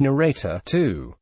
Narrator 2